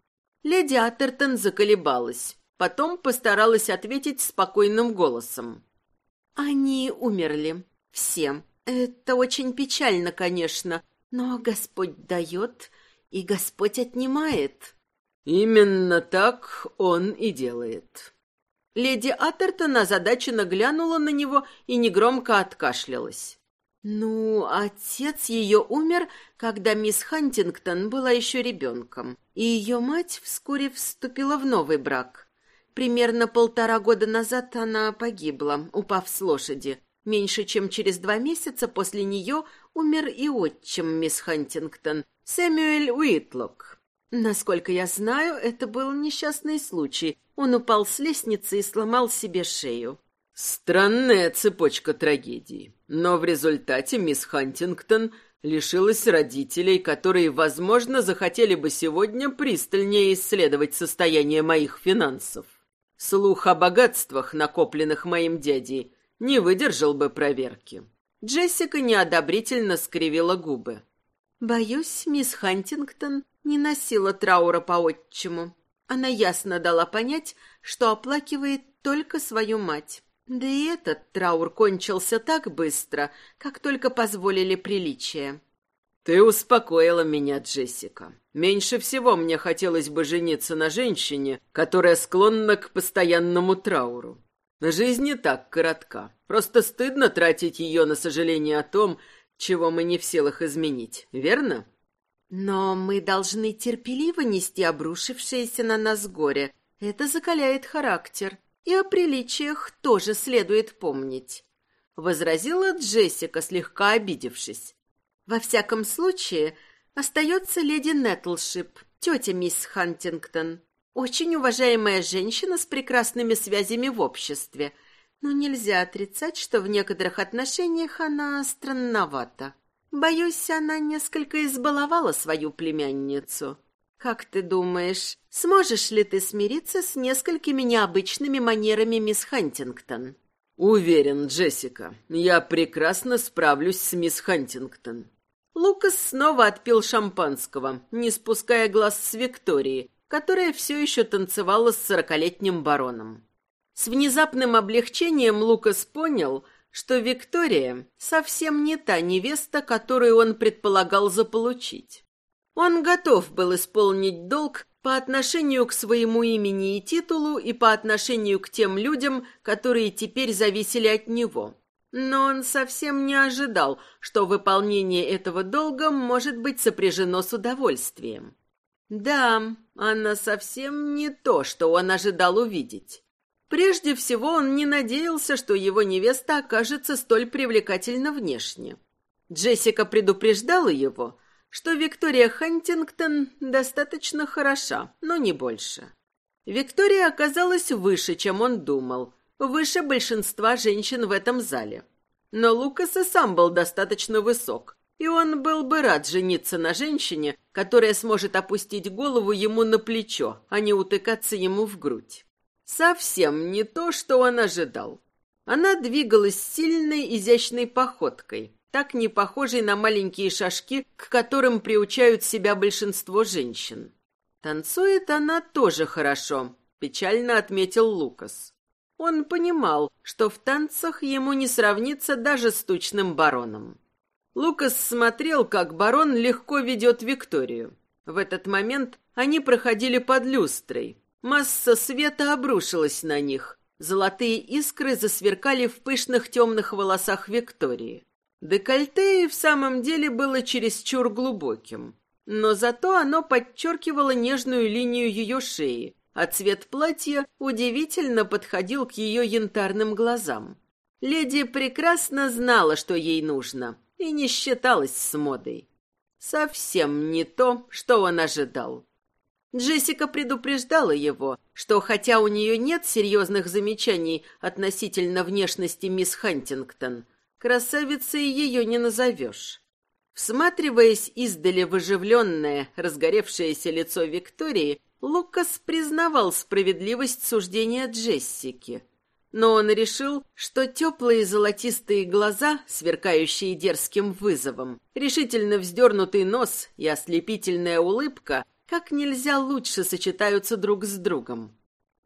Леди Атертон заколебалась, потом постаралась ответить спокойным голосом. Они умерли. Все. Это очень печально, конечно, но Господь дает, и Господь отнимает. Именно так он и делает. Леди Атертон озадаченно глянула на него и негромко откашлялась. Ну, отец ее умер, когда мисс Хантингтон была еще ребенком, и ее мать вскоре вступила в новый брак. Примерно полтора года назад она погибла, упав с лошади. Меньше чем через два месяца после нее умер и отчим мисс Хантингтон, Сэмюэль Уитлок. Насколько я знаю, это был несчастный случай. Он упал с лестницы и сломал себе шею. Странная цепочка трагедий. Но в результате мисс Хантингтон лишилась родителей, которые, возможно, захотели бы сегодня пристальнее исследовать состояние моих финансов. Слух о богатствах, накопленных моим дядей, не выдержал бы проверки. Джессика неодобрительно скривила губы. «Боюсь, мисс Хантингтон не носила траура по отчиму. Она ясно дала понять, что оплакивает только свою мать. Да и этот траур кончился так быстро, как только позволили приличия». «Ты успокоила меня, Джессика. Меньше всего мне хотелось бы жениться на женщине, которая склонна к постоянному трауру. Жизнь не так коротка. Просто стыдно тратить ее на сожаление о том, чего мы не в силах изменить, верно? Но мы должны терпеливо нести обрушившееся на нас горе. Это закаляет характер. И о приличиях тоже следует помнить. Возразила Джессика, слегка обидевшись. Во всяком случае, остается леди Нетлшип, тетя мисс Хантингтон. Очень уважаемая женщина с прекрасными связями в обществе, но нельзя отрицать, что в некоторых отношениях она странновата. Боюсь, она несколько избаловала свою племянницу. Как ты думаешь, сможешь ли ты смириться с несколькими необычными манерами мисс Хантингтон? Уверен, Джессика, я прекрасно справлюсь с мисс Хантингтон. Лукас снова отпил шампанского, не спуская глаз с Виктории, которая все еще танцевала с сорокалетним бароном. С внезапным облегчением Лукас понял, что Виктория совсем не та невеста, которую он предполагал заполучить. Он готов был исполнить долг по отношению к своему имени и титулу и по отношению к тем людям, которые теперь зависели от него. Но он совсем не ожидал, что выполнение этого долга может быть сопряжено с удовольствием. Да, она совсем не то, что он ожидал увидеть. Прежде всего, он не надеялся, что его невеста окажется столь привлекательна внешне. Джессика предупреждала его, что Виктория Хантингтон достаточно хороша, но не больше. Виктория оказалась выше, чем он думал, выше большинства женщин в этом зале. Но Лукас и сам был достаточно высок, и он был бы рад жениться на женщине, которая сможет опустить голову ему на плечо, а не утыкаться ему в грудь. Совсем не то, что он ожидал. Она двигалась сильной, изящной походкой, так не похожей на маленькие шажки, к которым приучают себя большинство женщин. Танцует она тоже хорошо, печально отметил Лукас. Он понимал, что в танцах ему не сравнится даже с тучным бароном. Лукас смотрел, как барон легко ведет Викторию. В этот момент они проходили под люстрой. Масса света обрушилась на них. Золотые искры засверкали в пышных темных волосах Виктории. Декольте в самом деле было чересчур глубоким. Но зато оно подчеркивало нежную линию ее шеи, а цвет платья удивительно подходил к ее янтарным глазам. Леди прекрасно знала, что ей нужно, и не считалась с модой. Совсем не то, что он ожидал. Джессика предупреждала его, что хотя у нее нет серьезных замечаний относительно внешности мисс Хантингтон, красавицей ее не назовешь. Всматриваясь издали в оживленное, разгоревшееся лицо Виктории, Лукас признавал справедливость суждения Джессики. Но он решил, что теплые золотистые глаза, сверкающие дерзким вызовом, решительно вздернутый нос и ослепительная улыбка как нельзя лучше сочетаются друг с другом.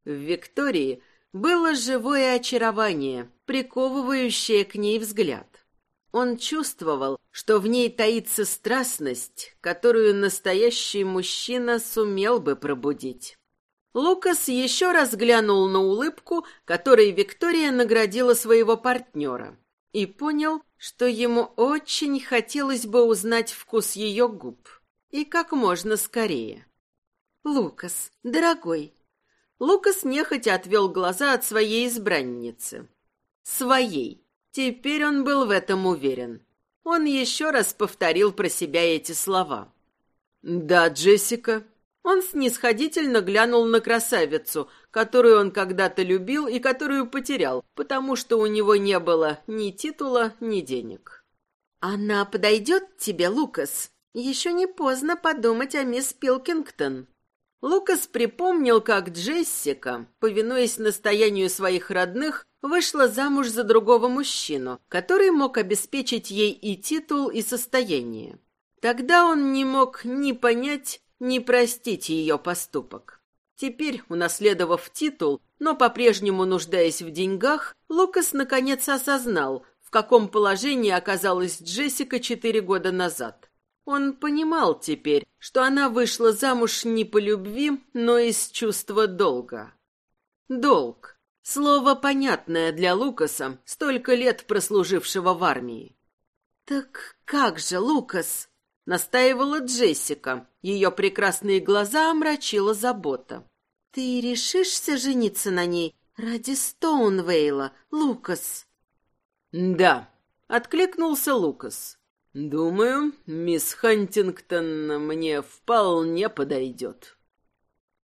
В Виктории было живое очарование, приковывающее к ней взгляд. Он чувствовал, что в ней таится страстность, которую настоящий мужчина сумел бы пробудить. Лукас еще раз глянул на улыбку, которой Виктория наградила своего партнера, и понял, что ему очень хотелось бы узнать вкус ее губ. И как можно скорее. «Лукас, дорогой!» Лукас нехотя отвел глаза от своей избранницы. «Своей!» Теперь он был в этом уверен. Он еще раз повторил про себя эти слова. «Да, Джессика». Он снисходительно глянул на красавицу, которую он когда-то любил и которую потерял, потому что у него не было ни титула, ни денег. «Она подойдет тебе, Лукас? Еще не поздно подумать о мисс Пилкингтон». Лукас припомнил, как Джессика, повинуясь настоянию своих родных, вышла замуж за другого мужчину, который мог обеспечить ей и титул, и состояние. Тогда он не мог ни понять, ни простить ее поступок. Теперь, унаследовав титул, но по-прежнему нуждаясь в деньгах, Лукас наконец осознал, в каком положении оказалась Джессика четыре года назад. Он понимал теперь, что она вышла замуж не по любви, но из чувства долга. Долг. Слово понятное для Лукаса, столько лет прослужившего в армии. «Так как же, Лукас?» — настаивала Джессика. Ее прекрасные глаза омрачила забота. «Ты решишься жениться на ней ради Стоунвейла, Лукас?» «Да», — откликнулся Лукас. «Думаю, мисс Хантингтон мне вполне подойдет».